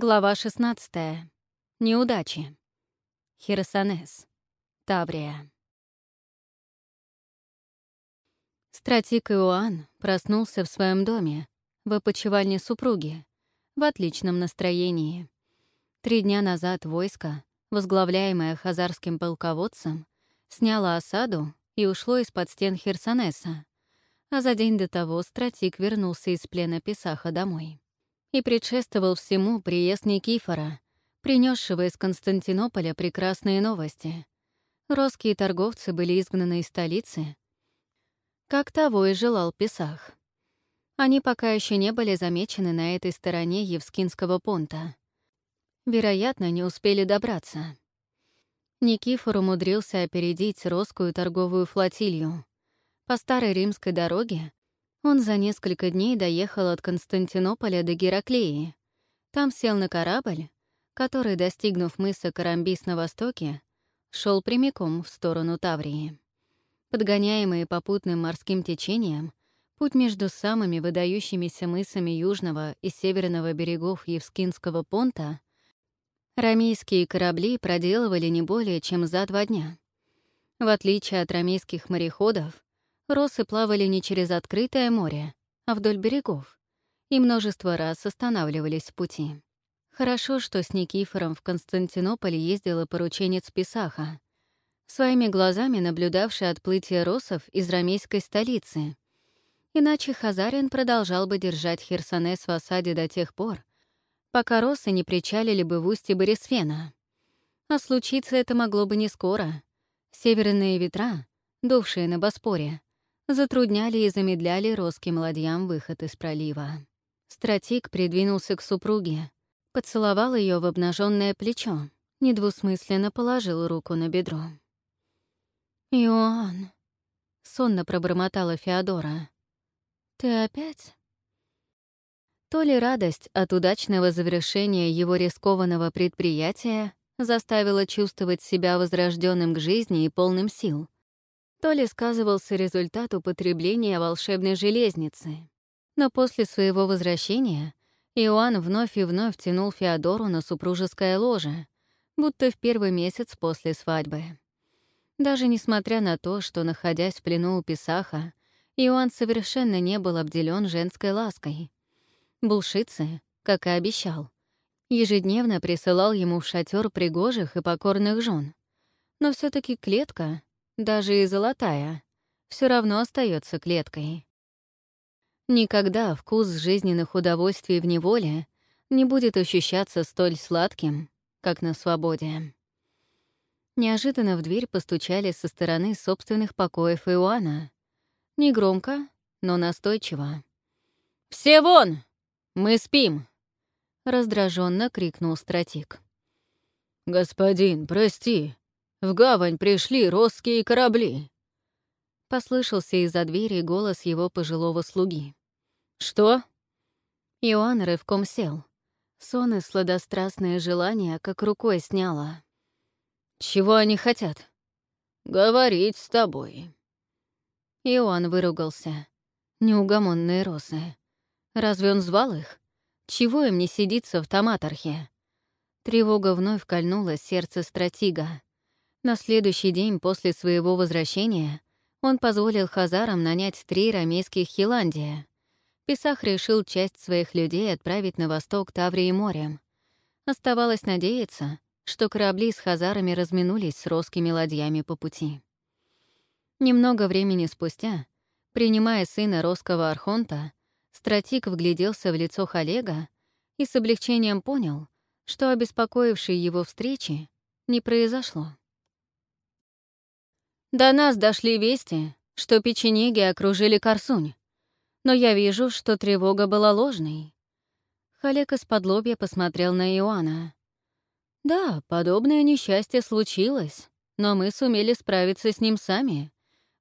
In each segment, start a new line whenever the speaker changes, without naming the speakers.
Глава 16. Неудачи. Хиросанес. Таврия. Стратик Иоанн проснулся в своем доме, в опочивальне супруги, в отличном настроении. Три дня назад войско, возглавляемое хазарским полководцем, сняло осаду и ушло из-под стен Херсонеса, а за день до того стратик вернулся из плена Писаха домой и предшествовал всему приезд Никифора, принесшего из Константинополя прекрасные новости. Русские торговцы были изгнаны из столицы, как того и желал Писах. Они пока еще не были замечены на этой стороне Евскинского понта. Вероятно, не успели добраться. Никифор умудрился опередить русскую торговую флотилью. По старой римской дороге он за несколько дней доехал от Константинополя до Гераклеи. Там сел на корабль, который, достигнув мыса Карамбис на востоке, шел прямиком в сторону Таврии. Подгоняемые попутным морским течением, путь между самыми выдающимися мысами южного и северного берегов Евскинского понта рамейские корабли проделывали не более чем за два дня. В отличие от рамейских мореходов, Росы плавали не через открытое море, а вдоль берегов, и множество раз останавливались в пути. Хорошо, что с Никифором в Константинополь ездила порученец Писаха, своими глазами наблюдавший отплытие росов из рамейской столицы. Иначе Хазарин продолжал бы держать Херсонес в осаде до тех пор, пока росы не причалили бы в устье Борисфена. А случиться это могло бы не скоро. Северные ветра, дувшие на Боспоре, затрудняли и замедляли русским ладьям выход из пролива. Стратик придвинулся к супруге, поцеловал ее в обнаженное плечо, недвусмысленно положил руку на бедро. «Иоанн», — сонно пробормотала Феодора, — «ты опять?» То ли радость от удачного завершения его рискованного предприятия заставила чувствовать себя возрожденным к жизни и полным сил — то ли сказывался результат употребления волшебной железницы. Но после своего возвращения Иоанн вновь и вновь тянул Феодору на супружеское ложе, будто в первый месяц после свадьбы. Даже несмотря на то, что, находясь в плену у Писаха, Иоанн совершенно не был обделен женской лаской. Булшицы, как и обещал, ежедневно присылал ему в шатер пригожих и покорных жен. Но все таки клетка, даже и золотая, все равно остается клеткой. Никогда вкус жизненных удовольствий в неволе не будет ощущаться столь сладким, как на свободе. Неожиданно в дверь постучали со стороны собственных покоев Иоанна. Негромко, но настойчиво. «Все вон! Мы спим!» — раздраженно крикнул стратик. «Господин, прости, в гавань пришли русские корабли!» Послышался из-за двери голос его пожилого слуги. «Что?» Иоанн рывком сел. Сон и сладострастное желание как рукой сняло. «Чего они хотят?» «Говорить с тобой». Иоанн выругался. Неугомонные росы. Разве он звал их? Чего им не сидится в томатархе? Тревога вновь кольнула сердце стратига. На следующий день после своего возвращения он позволил хазарам нанять три рамейских Хиландия. Писах решил часть своих людей отправить на восток Таврии морем. Оставалось надеяться, что корабли с хазарами разминулись с русскими ладьями по пути. Немного времени спустя, принимая сына русского архонта, стратик вгляделся в лицо Халега и с облегчением понял, что обеспокоившей его встречи не произошло. До нас дошли вести, что печенеги окружили Корсунь. Но я вижу, что тревога была ложной. Халек из-под лобья посмотрел на Иоанна. Да, подобное несчастье случилось, но мы сумели справиться с ним сами,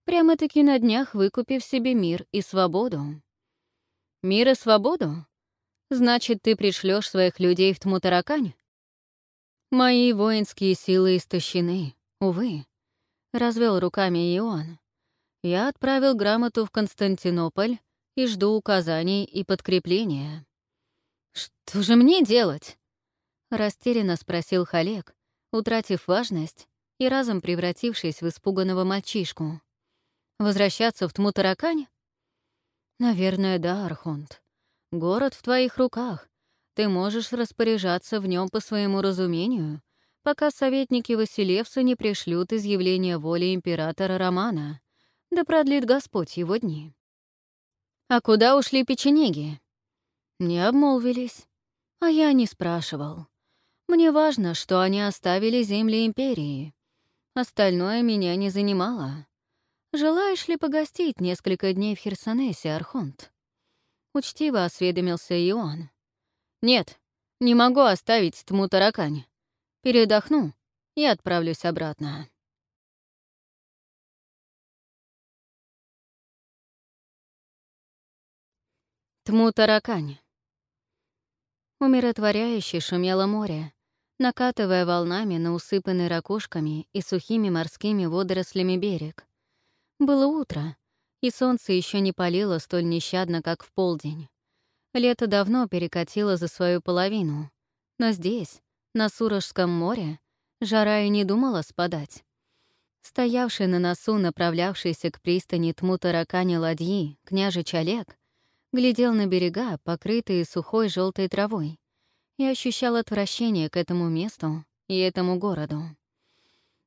прямо-таки на днях выкупив себе мир и свободу. Мир и свободу? Значит, ты пришлешь своих людей в Тмутаракань? Мои воинские силы истощены, увы. — развел руками Иоанн. «Я отправил грамоту в Константинополь и жду указаний и подкрепления». «Что же мне делать?» Растерянно спросил Халек, утратив важность и разом превратившись в испуганного мальчишку. «Возвращаться в Тмутаракань?» «Наверное, да, Архонт. Город в твоих руках. Ты можешь распоряжаться в нем по своему разумению, пока советники Василевса не пришлют изъявление воли императора Романа. Да продлит Господь его дни». «А куда ушли печенеги?» «Не обмолвились. А я не спрашивал. Мне важно, что они оставили земли Империи. Остальное меня не занимало. Желаешь ли погостить несколько дней в Херсонесе, Архонт?» Учтиво осведомился он. «Нет, не могу оставить тму таракань. Передохну и отправлюсь обратно». Тму таракань. Умиротворяюще шумело море, накатывая волнами на усыпанный ракушками и сухими морскими водорослями берег. Было утро, и солнце еще не палило столь нещадно, как в полдень. Лето давно перекатило за свою половину, но здесь, на Сурожском море, жара и не думала спадать. Стоявший на носу, направлявшийся к пристани тму таракани ладьи, княжич Олег, глядел на берега, покрытые сухой желтой травой, и ощущал отвращение к этому месту и этому городу.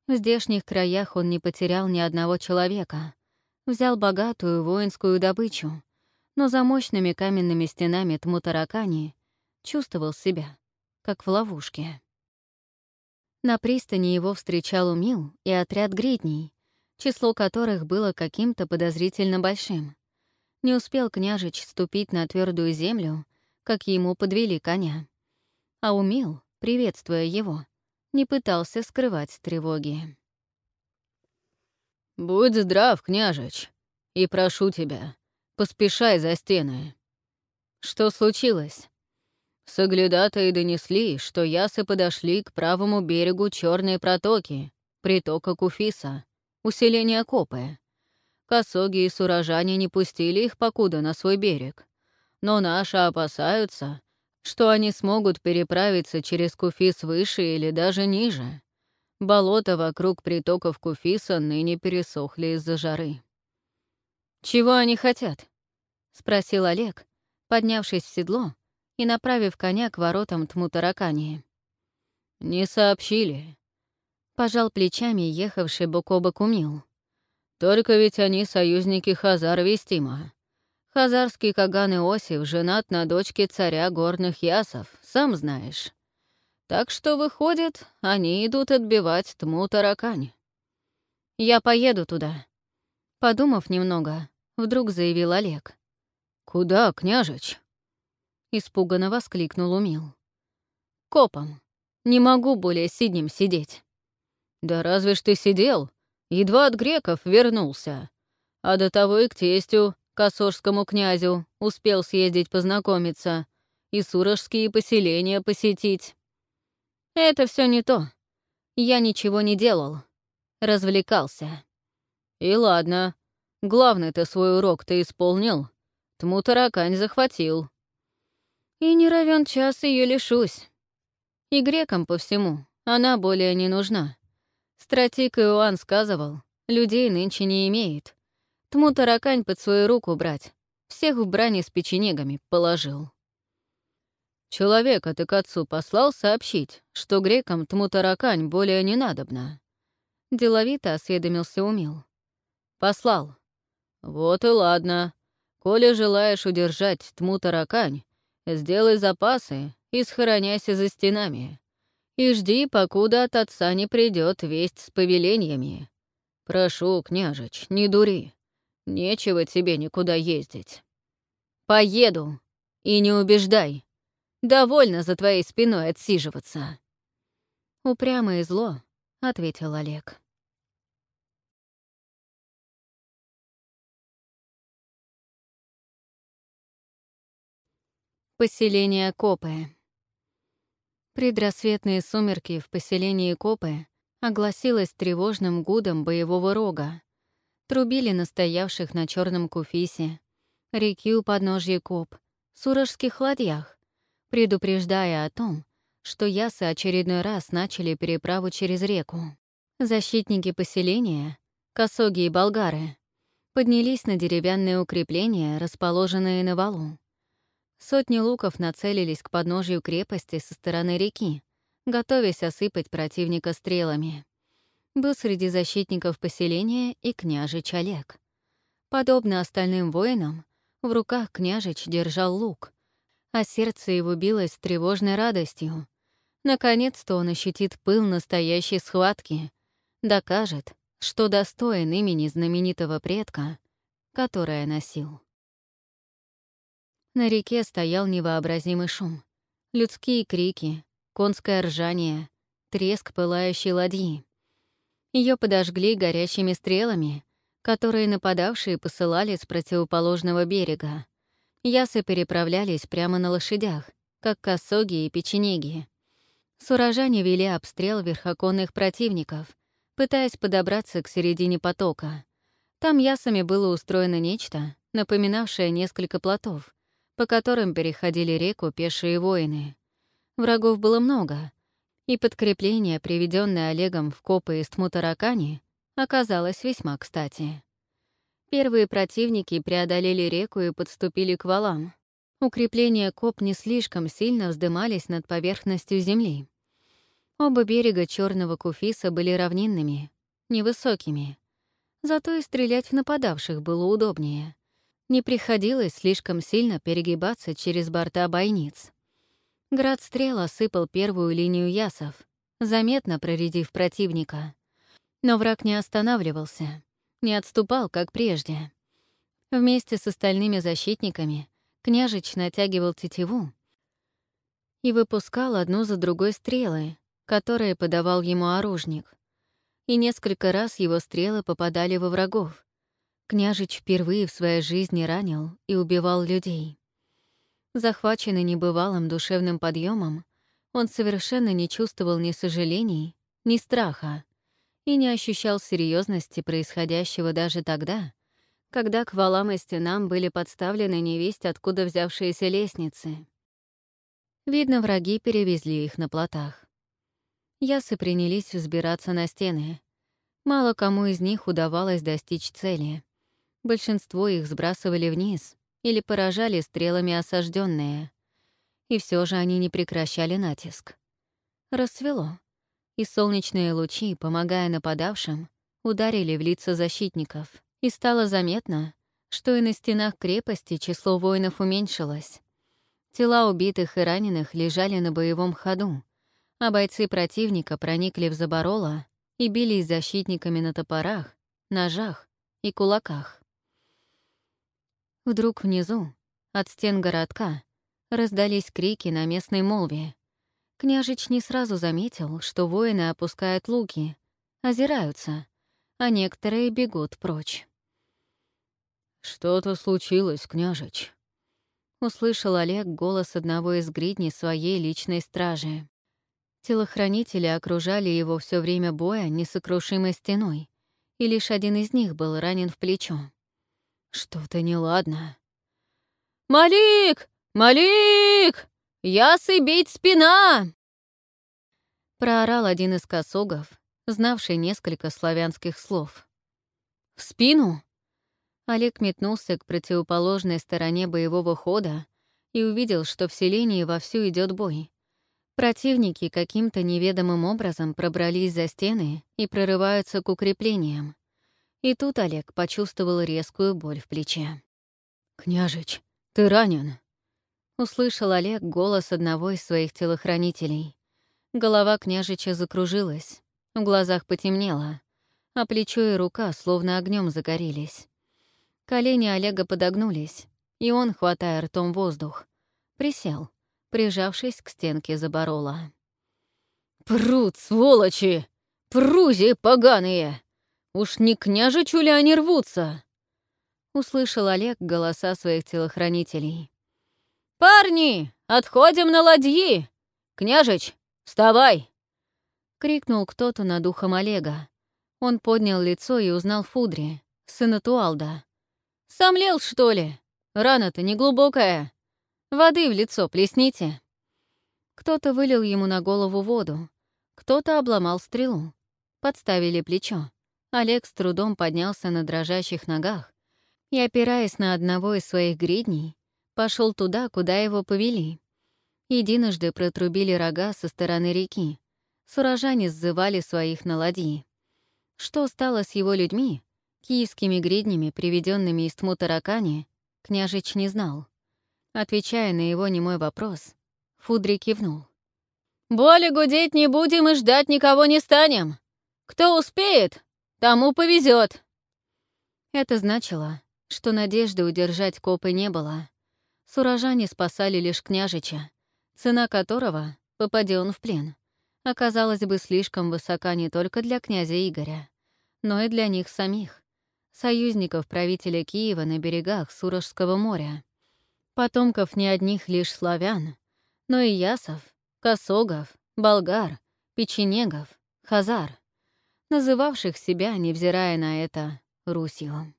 В здешних краях он не потерял ни одного человека, взял богатую воинскую добычу, но за мощными каменными стенами Тмутаракани чувствовал себя, как в ловушке. На пристани его встречал Умил и отряд гридней, число которых было каким-то подозрительно большим. Не успел княжич ступить на твердую землю, как ему подвели коня. А Умил, приветствуя его, не пытался скрывать тревоги.
«Будь здрав, княжич, и прошу тебя, поспешай за стены».
«Что случилось?»
Соглядатые донесли, что ясы подошли к правому берегу Черной протоки, притока Куфиса, усиления Копы. Косоги и сурожане не пустили их покуда на свой берег. Но наши опасаются, что они смогут переправиться через Куфис выше или даже ниже. Болота вокруг притоков Куфиса ныне пересохли из-за жары.
«Чего они хотят?» — спросил Олег, поднявшись в седло и направив коня к воротам Тмутаракани.
«Не сообщили», —
пожал плечами ехавший бок о бок Умил.
«Только ведь они союзники Хазар Вестима. Хазарский Каган Иосиф женат на дочке царя горных ясов, сам знаешь. Так что, выходит, они идут отбивать тму таракань.
«Я поеду туда». Подумав немного, вдруг заявил Олег.
«Куда, княжич?»
Испуганно воскликнул Умил. «Копом. Не могу более сиднем сидеть».
«Да разве ж ты сидел? Едва от греков вернулся. А до того и к тестю, к Осожскому князю, успел съездить познакомиться и сурожские поселения посетить».
Это все не то. Я ничего не делал. Развлекался.
И ладно. Главный ты свой урок ты исполнил. Тму таракань захватил.
И не равен час ее лишусь. И грекам по всему она более не нужна. Стратик Иоанн сказывал, людей нынче не имеет. Тму таракань под свою руку брать. Всех в брани с печенегами положил.
Человека ты к отцу послал сообщить, что грекам тмутаракань более не надобно.
Деловито осведомился Умил.
Послал. Вот и ладно. Коли желаешь удержать тмутаракань, сделай запасы и схороняйся за стенами. И жди, покуда от отца не придет весть с повелениями. Прошу, княжич, не дури. Нечего тебе никуда ездить.
Поеду. И не убеждай. Довольно за твоей спиной отсиживаться. Упрямо и зло, — ответил Олег. Поселение Копы. Предрассветные сумерки в поселении Копы огласилось тревожным гудом боевого рога. Трубили настоявших на черном куфисе, реки у подножья Коп, сурожских ладьях, предупреждая о том, что ясы очередной раз начали переправу через реку. Защитники поселения, косоги и болгары, поднялись на деревянные укрепления, расположенные на валу. Сотни луков нацелились к подножию крепости со стороны реки, готовясь осыпать противника стрелами. Был среди защитников поселения и княжич Олег. Подобно остальным воинам, в руках княжич держал лук, а сердце его билось с тревожной радостью. Наконец-то он ощутит пыл настоящей схватки, докажет, что достоин имени знаменитого предка, которое носил. На реке стоял невообразимый шум. Людские крики, конское ржание, треск пылающей ладьи. Ее подожгли горящими стрелами, которые нападавшие посылали с противоположного берега. Ясы переправлялись прямо на лошадях, как косоги и печенеги. Сурожане вели обстрел верхоконных противников, пытаясь подобраться к середине потока. Там ясами было устроено нечто, напоминавшее несколько плотов, по которым переходили реку пешие воины. Врагов было много, и подкрепление, приведенное Олегом в копы из Тмутаракани, оказалось весьма кстати. Первые противники преодолели реку и подступили к валам. Укрепления коп не слишком сильно вздымались над поверхностью земли. Оба берега Черного Куфиса были равнинными, невысокими. Зато и стрелять в нападавших было удобнее. Не приходилось слишком сильно перегибаться через борта бойниц. Град стрел осыпал первую линию ясов, заметно проредив противника. Но враг не останавливался не отступал, как прежде. Вместе с остальными защитниками княжич натягивал тетиву и выпускал одну за другой стрелы, которые подавал ему оружник. И несколько раз его стрелы попадали во врагов. Княжич впервые в своей жизни ранил и убивал людей. Захваченный небывалым душевным подъемом, он совершенно не чувствовал ни сожалений, ни страха и не ощущал серьезности происходящего даже тогда, когда к валам и стенам были подставлены невесть, откуда взявшиеся лестницы. Видно, враги перевезли их на плотах. Ясы принялись взбираться на стены. Мало кому из них удавалось достичь цели. Большинство их сбрасывали вниз или поражали стрелами осажденные. И все же они не прекращали натиск. Рассвело и солнечные лучи, помогая нападавшим, ударили в лица защитников, и стало заметно, что и на стенах крепости число воинов уменьшилось. Тела убитых и раненых лежали на боевом ходу, а бойцы противника проникли в забороло и бились защитниками на топорах, ножах и кулаках. Вдруг внизу, от стен городка, раздались крики на местной молве. Княжич не сразу заметил, что воины опускают луки, озираются, а некоторые бегут прочь.
«Что-то случилось, княжич», —
услышал Олег голос одного из гридней своей личной стражи. Телохранители окружали его все время боя несокрушимой стеной, и лишь один из них был ранен в плечо. Что-то неладно.
«Малик! Малик!» «Ясы бить спина!»
Проорал один из косогов, знавший несколько славянских слов.
«В спину?»
Олег метнулся к противоположной стороне боевого хода и увидел, что в селении вовсю идет бой. Противники каким-то неведомым образом пробрались за стены и прорываются к укреплениям. И тут Олег почувствовал резкую боль в плече.
«Княжич, ты ранен!»
Услышал Олег голос одного из своих телохранителей. Голова княжича закружилась, в глазах потемнело, а плечо и рука словно огнем загорелись. Колени Олега подогнулись, и он, хватая ртом воздух, присел, прижавшись к стенке заборола.
«Прут, сволочи! Прузи поганые! Уж не княжичу ли они рвутся?»
Услышал Олег голоса своих телохранителей.
«Парни, отходим на ладьи! Княжич, вставай!»
— крикнул кто-то над ухом Олега. Он поднял лицо и узнал Фудри, сына Туалда.
«Сомлел, что ли? Рана-то неглубокая. Воды в лицо плесните».
Кто-то вылил ему на голову воду, кто-то обломал стрелу, подставили плечо. Олег с трудом поднялся на дрожащих ногах и, опираясь на одного из своих гридней, пошел туда, куда его повели. Единожды протрубили рога со стороны реки. Сурожане сзывали своих на ладьи. Что стало с его людьми, киевскими гриднями, приведенными из тьму таракани, княжич не знал. Отвечая на его немой вопрос, Фудри кивнул. «Более гудеть не будем и ждать никого не станем. Кто успеет, тому повезет. Это значило, что надежды удержать копы не было. Сурожане спасали лишь княжича, цена которого, попадя он в плен, оказалась бы слишком высока не только для князя Игоря, но и для них самих, союзников правителя Киева на берегах Сурожского моря, потомков не одних лишь славян, но и ясов, косогов, болгар, печенегов, хазар, называвших себя, невзирая на это, Русью.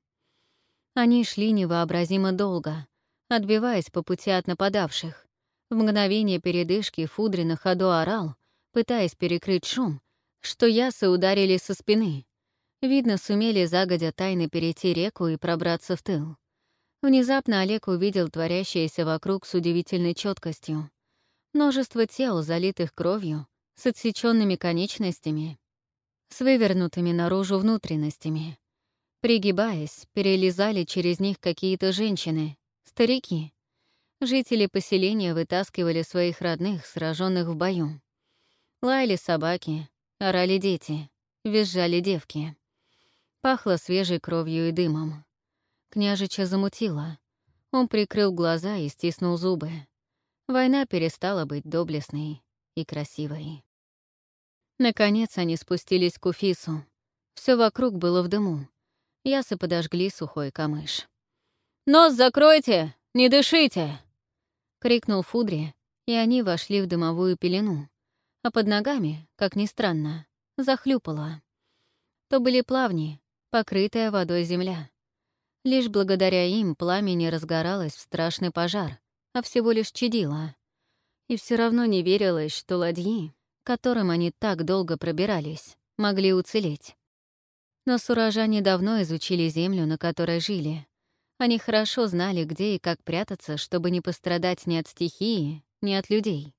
Они шли невообразимо долго, отбиваясь по пути от нападавших. В мгновение передышки Фудри на ходу орал, пытаясь перекрыть шум, что ясы ударили со спины. Видно, сумели загодя тайно перейти реку и пробраться в тыл. Внезапно Олег увидел творящееся вокруг с удивительной четкостью. Множество тел, залитых кровью, с отсеченными конечностями, с вывернутыми наружу внутренностями. Пригибаясь, перелезали через них какие-то женщины, старики. Жители поселения вытаскивали своих родных, сраженных в бою. Лаяли собаки, орали дети, визжали девки. Пахло свежей кровью и дымом. Княжича замутило. Он прикрыл глаза и стиснул зубы. Война перестала быть доблестной и красивой. Наконец они спустились к Уфису. Все вокруг было в дыму. Ясы подожгли сухой камыш. «Нос закройте! Не дышите!» — крикнул Фудри, и они вошли в дымовую пелену. А под ногами, как ни странно, захлюпало. То были плавни, покрытая водой земля. Лишь благодаря им пламя не разгоралось в страшный пожар, а всего лишь чадило. И все равно не верилось, что ладьи, которым они так долго пробирались, могли уцелеть. Но сурожане давно изучили землю, на которой жили. Они хорошо знали, где и как прятаться, чтобы не пострадать ни от стихии, ни от людей.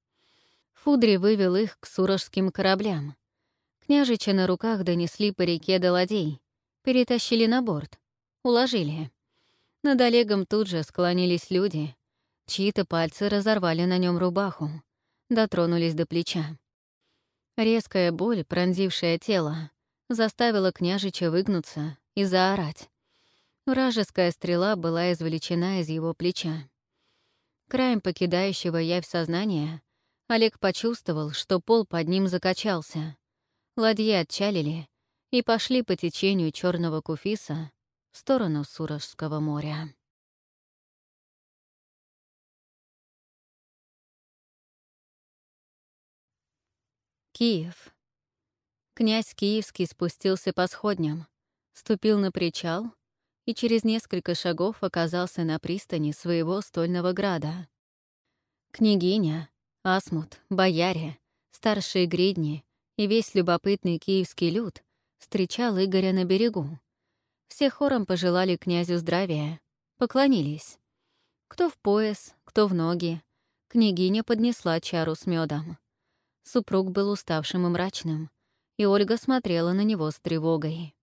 Фудри вывел их к сурожским кораблям. Княжича на руках донесли по реке до ладей, перетащили на борт, уложили. Над Олегом тут же склонились люди. Чьи-то пальцы разорвали на нем рубаху, дотронулись до плеча. Резкая боль, пронзившая тело, заставила княжича выгнуться и заорать. Вражеская стрела была извлечена из его плеча. Краем покидающего явь сознания Олег почувствовал, что пол под ним закачался. Ладьи отчалили и пошли по течению черного куфиса в сторону Сурожского моря. Киев. Князь Киевский спустился по сходням, ступил на причал и через несколько шагов оказался на пристани своего стольного града. Княгиня, Асмут, бояре, старшие гридни и весь любопытный киевский люд встречал Игоря на берегу. Все хором пожелали князю здравия, поклонились. Кто в пояс, кто в ноги. Княгиня поднесла чару с медом. Супруг был уставшим и мрачным, и Ольга смотрела на него с тревогой.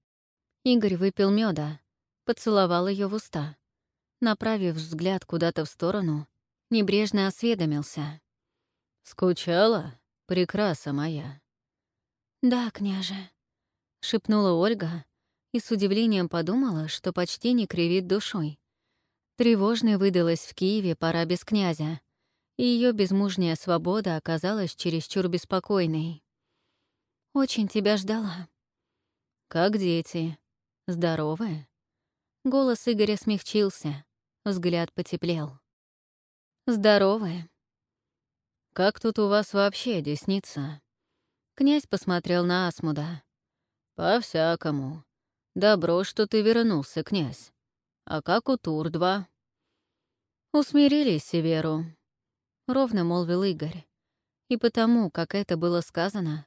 Игорь выпил меда, поцеловал ее в уста. Направив взгляд куда-то в сторону, небрежно осведомился. «Скучала, прекраса моя?» «Да, княже», — шепнула Ольга и с удивлением подумала, что почти не кривит душой. Тревожной выдалась в Киеве пора без князя, и ее безмужняя свобода оказалась чересчур беспокойной. «Очень тебя ждала». «Как дети? Здоровы?» Голос Игоря смягчился, взгляд потеплел. «Здоровы». «Как тут у вас вообще десница?» Князь посмотрел на Асмуда. «По-всякому. Добро, что ты вернулся, князь. А как у Тур-2?» «Усмирили Северу», — ровно молвил Игорь. И потому, как это было сказано,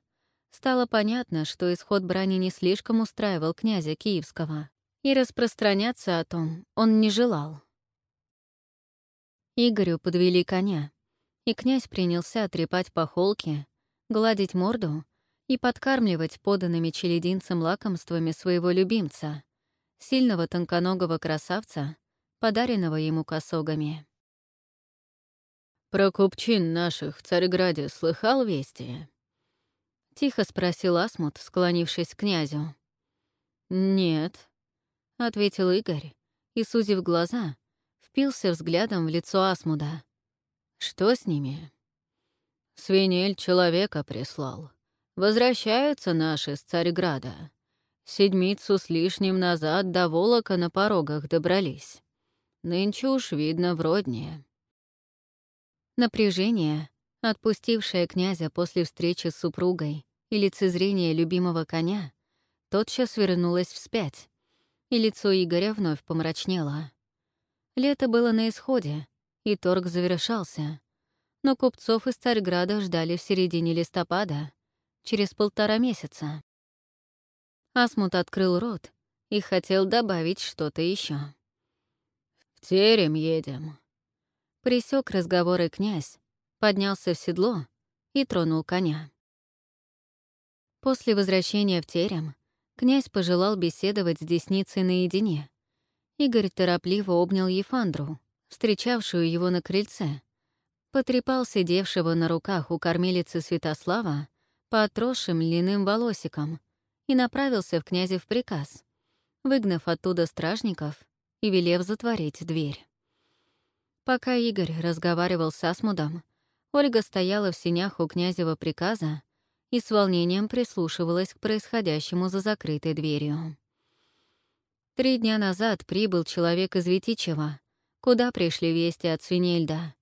стало понятно, что исход брани не слишком устраивал князя Киевского, и распространяться о том он не желал. Игорю подвели коня, и князь принялся трепать по холке, гладить морду и подкармливать поданными челединцам лакомствами своего любимца, сильного тонконогого красавца, подаренного ему косогами.
«Про купчин наших в Царьграде слыхал вести?»
— тихо спросил Асмут, склонившись к князю.
«Нет», — ответил Игорь, и, сузив глаза, впился взглядом в лицо Асмуда. «Что с ними?» «Свинель человека прислал. Возвращаются наши с Царьграда. Седмицу с лишним назад до Волока на порогах добрались. Нынче уж видно вроднее».
Напряжение, отпустившее князя после встречи с супругой и лицезрение любимого коня, тотчас вернулось вспять, и лицо Игоря вновь помрачнело. Лето было на исходе, и торг завершался, но купцов из Царьграда ждали в середине листопада, через полтора месяца. Асмут открыл рот и хотел добавить что-то еще.
«В терем едем»,
Присек разговоры князь, поднялся в седло и тронул коня. После возвращения в терем князь пожелал беседовать с десницей наедине. Игорь торопливо обнял Ефандру, встречавшую его на крыльце, потрепал сидевшего на руках у кормилицы Святослава по отросшим льняным волосикам и направился в князев приказ, выгнав оттуда стражников и велев затворить дверь. Пока Игорь разговаривал с Асмудом, Ольга стояла в синях у князева приказа и с волнением прислушивалась к происходящему за закрытой дверью. Три дня назад прибыл человек из Витичева, куда пришли вести от Свинельда.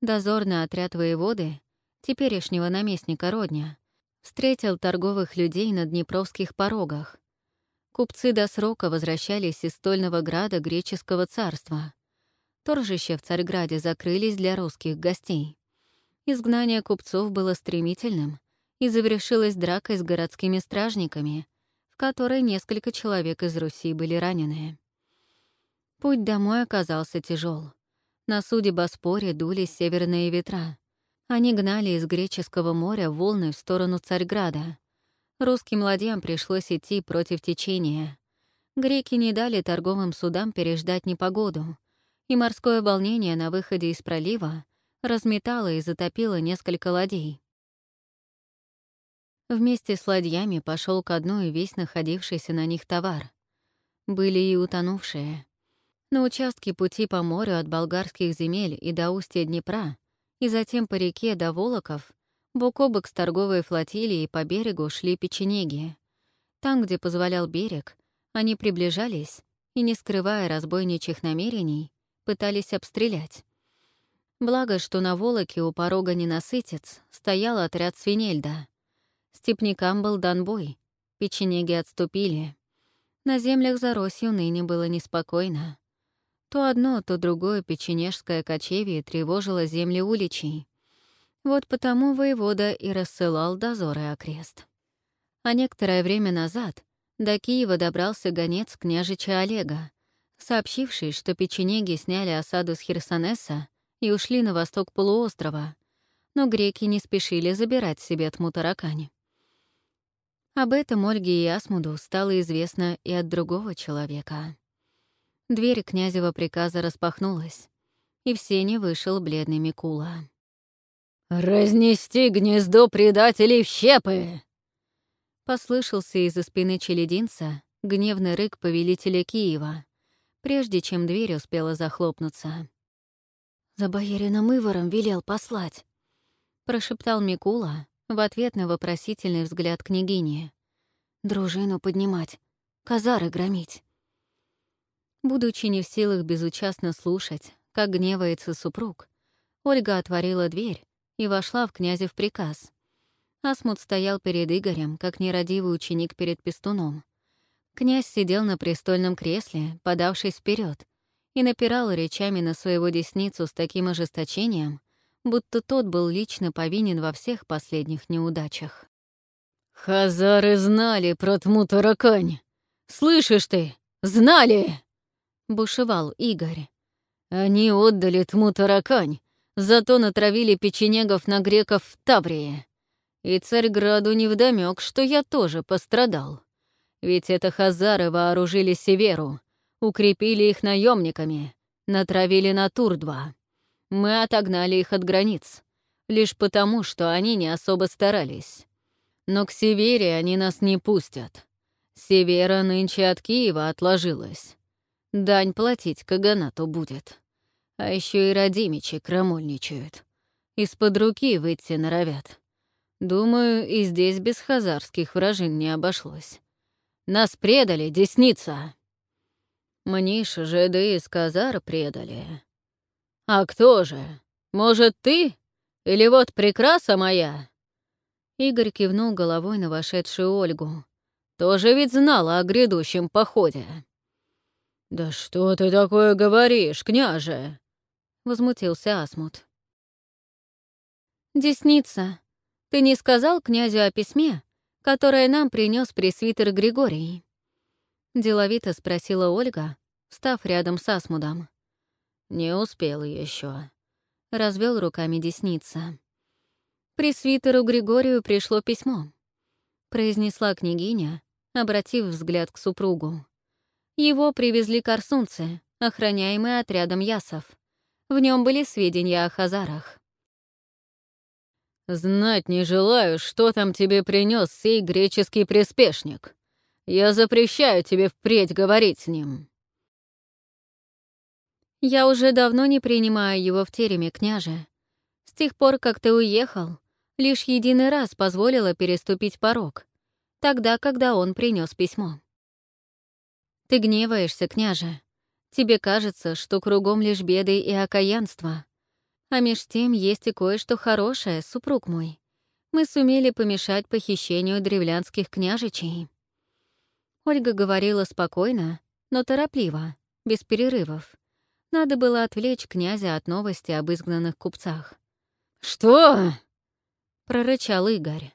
Дозорный отряд воеводы, теперешнего наместника Родня, встретил торговых людей на Днепровских порогах. Купцы до срока возвращались из Стольного града греческого царства. Торжища в Царьграде закрылись для русских гостей. Изгнание купцов было стремительным и завершилось дракой с городскими стражниками, в которой несколько человек из Руси были ранены. Путь домой оказался тяжел. На суде Боспоре дули северные ветра. Они гнали из Греческого моря волны в сторону Царьграда. Русским ладьям пришлось идти против течения. Греки не дали торговым судам переждать непогоду — и морское волнение на выходе из пролива разметало и затопило несколько ладей. Вместе с ладьями пошел ко дну и весь находившийся на них товар. Были и утонувшие. На участке пути по морю от болгарских земель и до устья Днепра, и затем по реке до Волоков, бок о бок с торговой флотилией по берегу шли печенеги. Там, где позволял берег, они приближались и, не скрывая разбойничьих намерений, пытались обстрелять. Благо, что на Волоке у порога ненасытец стоял отряд свинельда. Степнякам был дан бой, печенеги отступили. На землях за Росью ныне было неспокойно. То одно, то другое печенежское кочевье тревожило земли уличей. Вот потому воевода и рассылал дозоры окрест. А некоторое время назад до Киева добрался гонец княжича Олега, сообщивший, что печенеги сняли осаду с Херсонеса и ушли на восток полуострова, но греки не спешили забирать себе от Мутаракани. Об этом Ольге и Асмуду стало известно и от другого человека. Дверь князева приказа распахнулась, и в сене вышел бледный Микула.
«Разнести гнездо предателей в щепы!»
Послышался из-за спины челединца гневный рык повелителя Киева, прежде чем дверь успела захлопнуться. «За боярином Ивором велел послать», — прошептал Микула в ответ на вопросительный взгляд княгини. «Дружину поднимать, казары громить». Будучи не в силах безучастно слушать, как гневается супруг, Ольга отворила дверь и вошла в князев приказ. Асмут стоял перед Игорем, как нерадивый ученик перед пестуном. Князь сидел на престольном кресле, подавшись вперед, и напирал речами на своего десницу с таким ожесточением, будто тот был лично повинен во всех последних неудачах.
«Хазары знали про тму таракань! Слышишь ты? Знали!» — бушевал Игорь. «Они отдали тму таракань, зато натравили печенегов на греков в Таврии. И Царьграду невдомёк, что я тоже пострадал. Ведь это хазары вооружили Северу, укрепили их наемниками, натравили на Тур-2. Мы отогнали их от границ, лишь потому, что они не особо старались. Но к Севере они нас не пустят. Севера нынче от Киева отложилась. Дань платить Каганату будет. А еще и родимичи крамольничают. Из-под руки выйти норовят. Думаю, и здесь без хазарских вражин не обошлось. Нас предали, десница. Мнишь, жиды из Казар предали. А кто же? Может, ты? Или вот прекраса моя? Игорь кивнул головой на вошедшую Ольгу. Тоже ведь знала о грядущем походе. «Да что ты такое говоришь, княже?» — возмутился Асмут.
«Десница, ты не сказал князю о письме, которое нам принес пресвитер Григорий?» Деловито спросила Ольга, став рядом с Асмудом.
«Не успел еще.
развел руками десница. Пресвитеру Григорию пришло письмо, произнесла княгиня, обратив взгляд к супругу. Его привезли корсунцы, охраняемые отрядом ясов. В нем были сведения о хазарах.
«Знать не желаю, что там тебе принес сей греческий приспешник. Я запрещаю тебе впредь говорить с ним».
«Я уже давно не принимаю его в тереме, княже. С тех пор, как ты уехал, лишь единый раз позволила переступить порог, тогда, когда он принес письмо. Ты гневаешься, княже. Тебе кажется, что кругом лишь беды и окаянство. А меж тем есть и кое-что хорошее, супруг мой. Мы сумели помешать похищению древлянских княжичей. Ольга говорила спокойно, но торопливо, без перерывов. Надо было отвлечь князя от новости об изгнанных купцах.
«Что?»
— прорычал Игорь.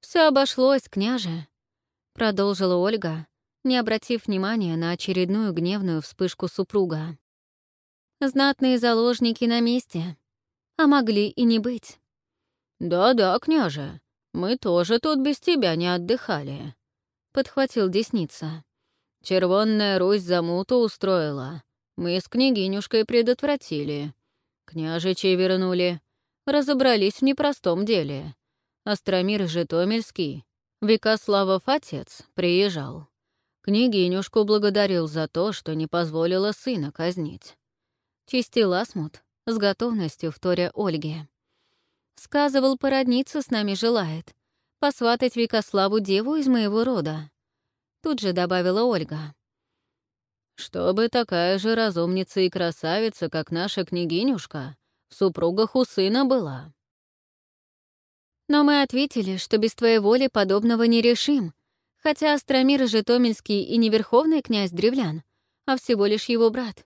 Все обошлось, княже», — продолжила Ольга, не обратив внимания на очередную гневную вспышку супруга. «Знатные заложники на месте, а могли и не быть».
«Да-да, княже, мы тоже тут без тебя не отдыхали», — подхватил Десница. «Червонная Русь замуту устроила. Мы с княгинюшкой предотвратили. Княжичей вернули. Разобрались в непростом деле. Астромир Житомирский, Викославов отец, приезжал. Княгинюшку благодарил за то, что не позволила сына казнить.
Чистил Асмут, с готовностью вторя Ольге. Сказывал, породниться с нами желает, посватать Викославу деву из моего рода. Тут же добавила Ольга.
«Чтобы такая же разумница и красавица, как наша княгинюшка, в супругах у сына была»,
но мы ответили, что без твоей воли подобного не решим, хотя Астромир Житомирский и не верховный князь древлян, а всего лишь его брат.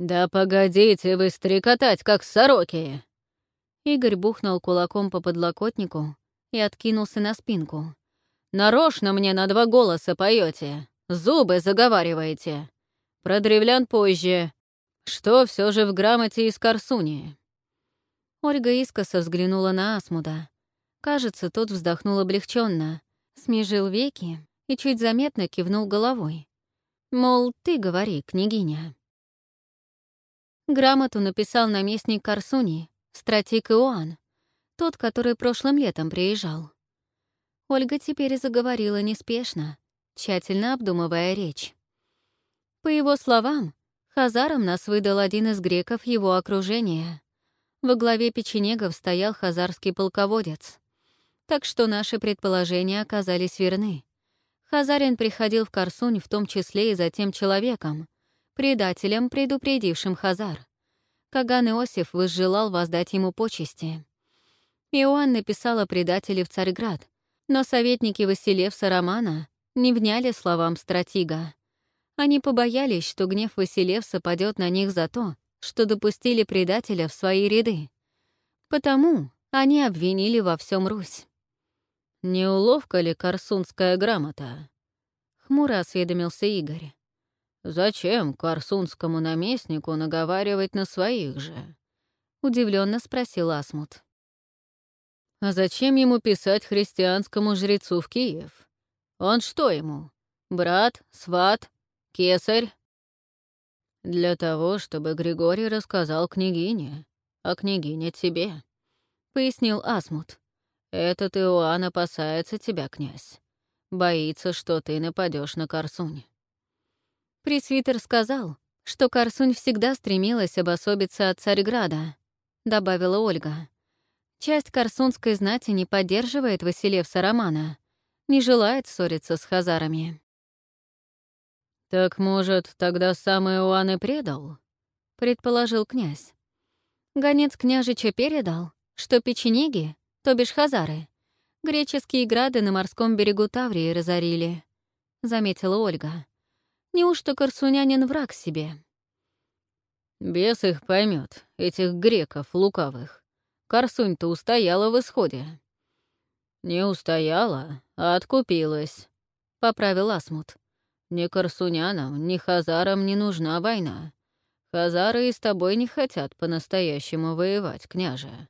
«Да погодите вы стрекотать, как сороки!»
Игорь бухнул кулаком по подлокотнику и откинулся на спинку.
«Нарочно мне на два голоса поете, зубы заговариваете. Про древлян позже. Что все же в грамоте из Корсуни?»
Ольга искоса взглянула на Асмуда. Кажется, тот вздохнул облегченно, смежил веки и чуть заметно кивнул головой. Мол, ты говори, княгиня. Грамоту написал наместник Корсуни, стратик Иоанн, тот, который прошлым летом приезжал. Ольга теперь заговорила неспешно, тщательно обдумывая речь. По его словам, Хазаром нас выдал один из греков его окружения. Во главе печенегов стоял хазарский полководец. Так что наши предположения оказались верны. Хазарин приходил в Корсунь в том числе и за тем человеком, предателем, предупредившим Хазар. Каган Иосиф возжелал воздать ему почести. Иоанн написал о предателе в Царьград, но советники Василевса Романа не вняли словам стратега. Они побоялись, что гнев Василевса падет на них за то, что допустили предателя в свои ряды. Потому они обвинили во всем Русь.
«Не уловка ли корсунская грамота?» — хмуро осведомился Игорь. «Зачем корсунскому наместнику наговаривать на своих же?»
— удивленно спросил Асмут.
«А зачем ему писать христианскому жрецу в Киев? Он что ему? Брат, сват, кесарь?» «Для того, чтобы Григорий рассказал княгине, а княгиня тебе», — пояснил Асмут. «Этот Иоанн опасается тебя, князь. Боится, что ты нападешь на Корсунь».
Пресвитер сказал, что Корсунь всегда стремилась обособиться от Царьграда, добавила Ольга. Часть корсунской знати не поддерживает Василевса Романа, не желает ссориться с хазарами.
«Так, может, тогда сам Иоанн и предал?» — предположил князь.
Гонец княжича передал, что печенеги то бишь хазары. Греческие грады на морском берегу Таврии разорили, — заметила Ольга. Неужто корсунянин враг себе?
Бес их поймет, этих греков лукавых. Корсунь-то устояла в исходе. Не устояла, а откупилась, — поправил Асмут. Ни корсунянам, ни хазарам не нужна война. Хазары и с тобой не хотят по-настоящему воевать, княже.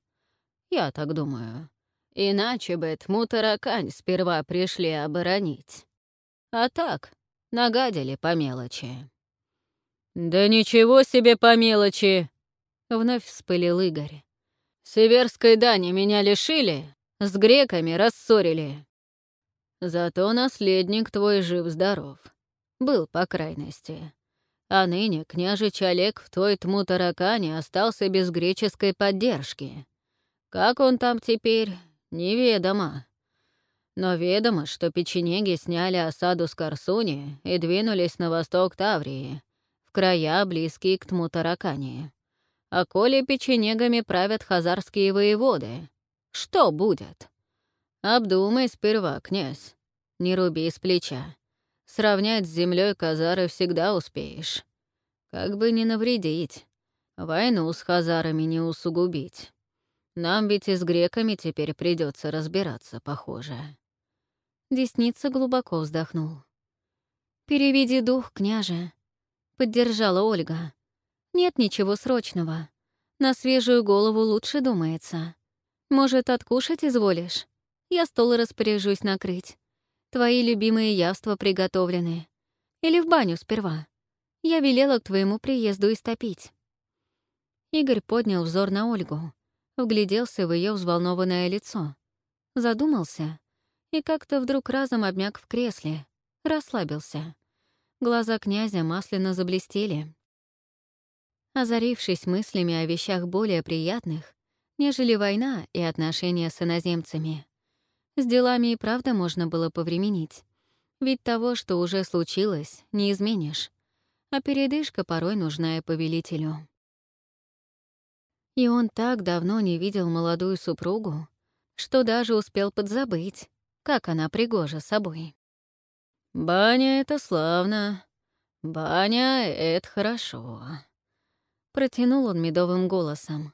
Я так думаю. Иначе бы Тмутаракань сперва пришли оборонить. А так, нагадили по мелочи. «Да ничего себе по мелочи!» — вновь вспылил Игорь. «Северской дани меня лишили, с греками рассорили. Зато наследник твой жив-здоров. Был, по крайности. А ныне княжич Олег в той Тмутаракане остался без греческой поддержки. Как он там теперь, неведомо. Но ведомо, что печенеги сняли осаду с Корсуни и двинулись на восток Таврии, в края, близкие к Тмутаракане. А коли печенегами правят хазарские воеводы, что будет? Обдумай сперва, князь, не руби с плеча. Сравнять с землей Казары всегда успеешь. Как бы не навредить, войну с хазарами не усугубить. Нам ведь и с греками теперь придется разбираться, похоже.
Десница глубоко вздохнул. «Переведи дух, княже», — поддержала Ольга. «Нет ничего срочного. На свежую голову лучше думается. Может, откушать изволишь? Я стол распоряжусь накрыть. Твои любимые явства приготовлены. Или в баню сперва. Я велела к твоему приезду истопить». Игорь поднял взор на Ольгу вгляделся в ее взволнованное лицо, задумался и как-то вдруг разом обмяк в кресле, расслабился. Глаза князя масляно заблестели. Озарившись мыслями о вещах более приятных, нежели война и отношения с иноземцами, с делами и правда можно было повременить. Ведь того, что уже случилось, не изменишь. А передышка порой нужна и повелителю. И он так давно не видел молодую супругу, что даже успел подзабыть, как она пригожа собой.
«Баня — это славно. Баня — это хорошо», — протянул он медовым голосом.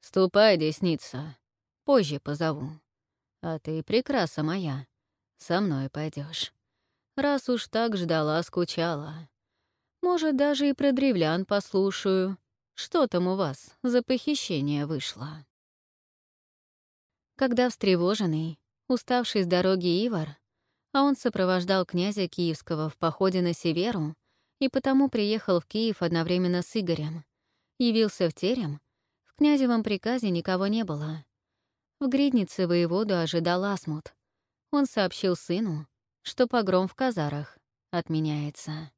«Ступай, десница, позже позову. А ты, прекраса моя, со мной пойдешь. Раз уж так ждала, скучала. Может, даже и про древлян послушаю, что там у вас за похищение вышло?»
Когда встревоженный, уставший с дороги Ивар, а он сопровождал князя Киевского в походе на Северу и потому приехал в Киев одновременно с Игорем, явился в терем, в князевом приказе никого не было. В гриднице воеводу ожидал Асмут. Он сообщил сыну, что погром в казарах отменяется.